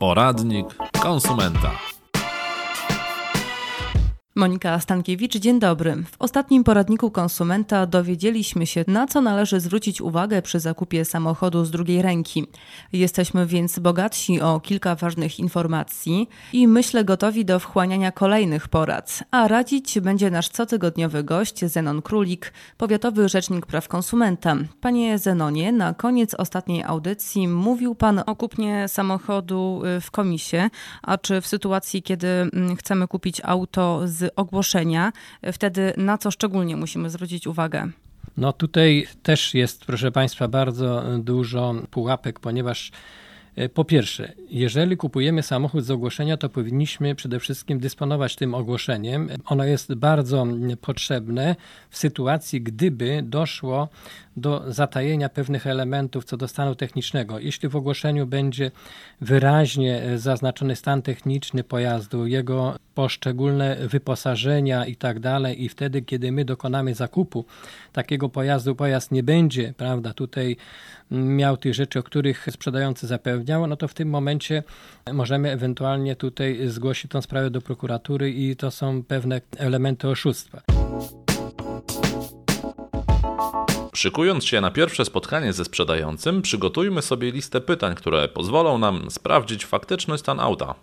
Poradnik konsumenta. Monika Stankiewicz, dzień dobry. W ostatnim poradniku konsumenta dowiedzieliśmy się, na co należy zwrócić uwagę przy zakupie samochodu z drugiej ręki. Jesteśmy więc bogatsi o kilka ważnych informacji i myślę gotowi do wchłaniania kolejnych porad. A radzić będzie nasz cotygodniowy gość Zenon Królik, powiatowy rzecznik praw konsumenta. Panie Zenonie, na koniec ostatniej audycji mówił Pan o kupnie samochodu y, w komisie, a czy w sytuacji, kiedy mm, chcemy kupić auto z ogłoszenia, wtedy na co szczególnie musimy zwrócić uwagę? No tutaj też jest, proszę Państwa, bardzo dużo pułapek, ponieważ po pierwsze, jeżeli kupujemy samochód z ogłoszenia, to powinniśmy przede wszystkim dysponować tym ogłoszeniem. Ono jest bardzo potrzebne w sytuacji, gdyby doszło do zatajenia pewnych elementów co do stanu technicznego. Jeśli w ogłoszeniu będzie wyraźnie zaznaczony stan techniczny pojazdu, jego poszczególne wyposażenia i tak dalej, i wtedy, kiedy my dokonamy zakupu takiego pojazdu, pojazd nie będzie, prawda, tutaj miał tych rzeczy, o których sprzedający no to w tym momencie możemy ewentualnie tutaj zgłosić tą sprawę do prokuratury i to są pewne elementy oszustwa. Szykując się na pierwsze spotkanie ze sprzedającym, przygotujmy sobie listę pytań, które pozwolą nam sprawdzić faktyczny stan auta.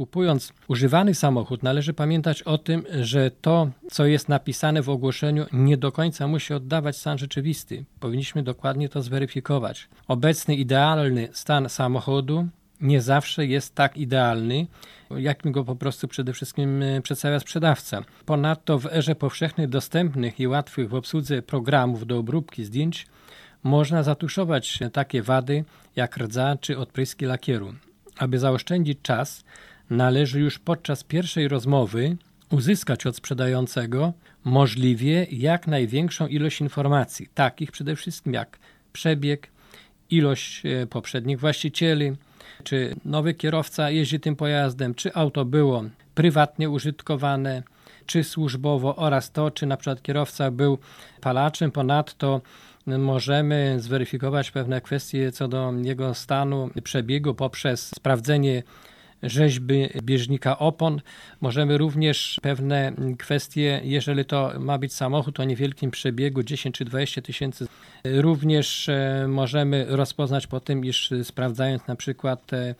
Kupując używany samochód, należy pamiętać o tym, że to, co jest napisane w ogłoszeniu, nie do końca musi oddawać stan rzeczywisty. Powinniśmy dokładnie to zweryfikować. Obecny idealny stan samochodu nie zawsze jest tak idealny, jakim go po prostu przede wszystkim e, przedstawia sprzedawca. Ponadto w erze powszechnych dostępnych i łatwych w obsłudze programów do obróbki zdjęć można zatuszować takie wady jak rdza czy odpryski lakieru. Aby zaoszczędzić czas, należy już podczas pierwszej rozmowy uzyskać od sprzedającego możliwie jak największą ilość informacji, takich przede wszystkim jak przebieg, ilość e, poprzednich właścicieli, czy nowy kierowca jeździ tym pojazdem, czy auto było prywatnie użytkowane, czy służbowo oraz to, czy na przykład kierowca był palaczem. Ponadto możemy zweryfikować pewne kwestie co do jego stanu przebiegu poprzez sprawdzenie rzeźby bieżnika opon. Możemy również pewne kwestie, jeżeli to ma być samochód o niewielkim przebiegu 10 czy 20 tysięcy, również e, możemy rozpoznać po tym, iż sprawdzając na przykład e,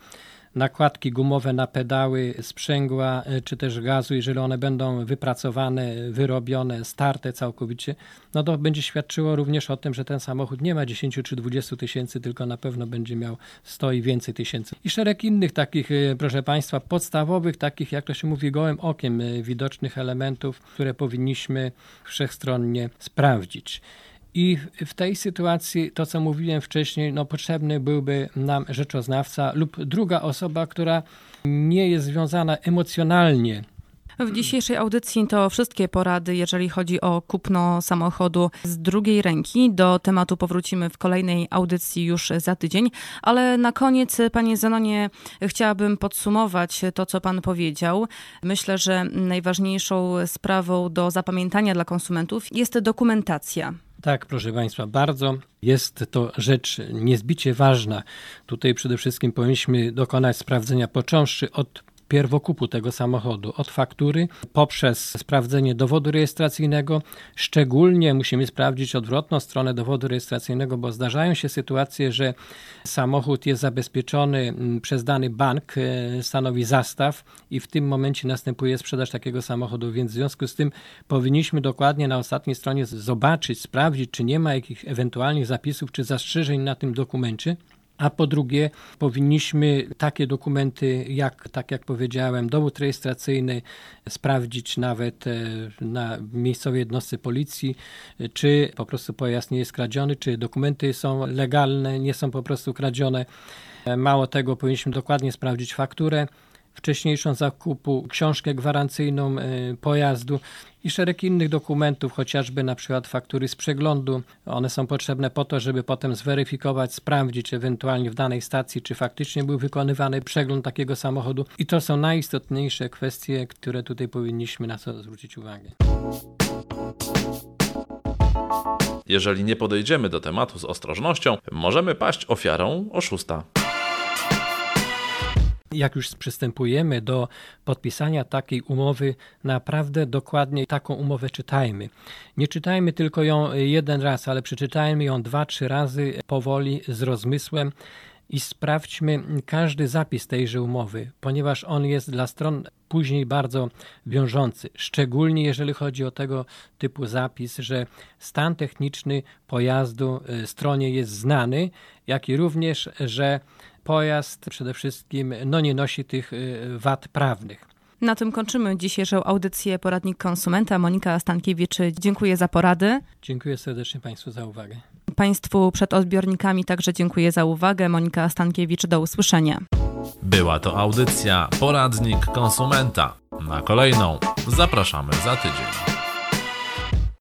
nakładki gumowe na pedały, sprzęgła e, czy też gazu, jeżeli one będą wypracowane, wyrobione, starte całkowicie, no to będzie świadczyło również o tym, że ten samochód nie ma 10 czy 20 tysięcy, tylko na pewno będzie miał 100 i więcej tysięcy. I szereg innych takich, e, proszę Państwa, podstawowych, takich jak to się mówi gołym okiem, e, widocznych elementów, które powinniśmy wszechstronnie sprawdzić. I w tej sytuacji, to co mówiłem wcześniej, no potrzebny byłby nam rzeczoznawca lub druga osoba, która nie jest związana emocjonalnie w dzisiejszej audycji to wszystkie porady, jeżeli chodzi o kupno samochodu z drugiej ręki. Do tematu powrócimy w kolejnej audycji już za tydzień, ale na koniec, panie Zenonie, chciałabym podsumować to, co pan powiedział. Myślę, że najważniejszą sprawą do zapamiętania dla konsumentów jest dokumentacja. Tak, proszę Państwa, bardzo jest to rzecz niezbicie ważna. Tutaj przede wszystkim powinniśmy dokonać sprawdzenia, począwszy od pierwokupu tego samochodu, od faktury poprzez sprawdzenie dowodu rejestracyjnego. Szczególnie musimy sprawdzić odwrotną stronę dowodu rejestracyjnego, bo zdarzają się sytuacje, że samochód jest zabezpieczony mm, przez dany bank, e, stanowi zastaw i w tym momencie następuje sprzedaż takiego samochodu, więc w związku z tym powinniśmy dokładnie na ostatniej stronie zobaczyć, sprawdzić, czy nie ma jakichś ewentualnych zapisów czy zastrzeżeń na tym dokumencie a po drugie powinniśmy takie dokumenty, jak, tak jak powiedziałem, dowód rejestracyjny sprawdzić nawet e, na miejscowej jednostce policji, czy po prostu pojazd nie jest kradziony, czy dokumenty są legalne, nie są po prostu kradzione. E, mało tego, powinniśmy dokładnie sprawdzić fakturę wcześniejszą zakupu, książkę gwarancyjną e, pojazdu i szereg innych dokumentów, chociażby na przykład faktury z przeglądu. One są potrzebne po to, żeby potem zweryfikować, sprawdzić ewentualnie w danej stacji, czy faktycznie był wykonywany przegląd takiego samochodu. I to są najistotniejsze kwestie, które tutaj powinniśmy na co zwrócić uwagę. Jeżeli nie podejdziemy do tematu z ostrożnością, możemy paść ofiarą oszusta. Jak już przystępujemy do podpisania takiej umowy, naprawdę dokładnie taką umowę czytajmy. Nie czytajmy tylko ją jeden raz, ale przeczytajmy ją dwa, trzy razy powoli, z rozmysłem i sprawdźmy każdy zapis tejże umowy, ponieważ on jest dla stron później bardzo wiążący, szczególnie jeżeli chodzi o tego typu zapis, że stan techniczny pojazdu y, stronie jest znany, jak i również, że pojazd przede wszystkim no, nie nosi tych y, wad prawnych. Na tym kończymy dzisiejszą audycję Poradnik Konsumenta. Monika Stankiewicz, dziękuję za porady. Dziękuję serdecznie Państwu za uwagę. Państwu przed odbiornikami także dziękuję za uwagę. Monika Stankiewicz, do usłyszenia. Była to audycja Poradnik Konsumenta. Na kolejną zapraszamy za tydzień.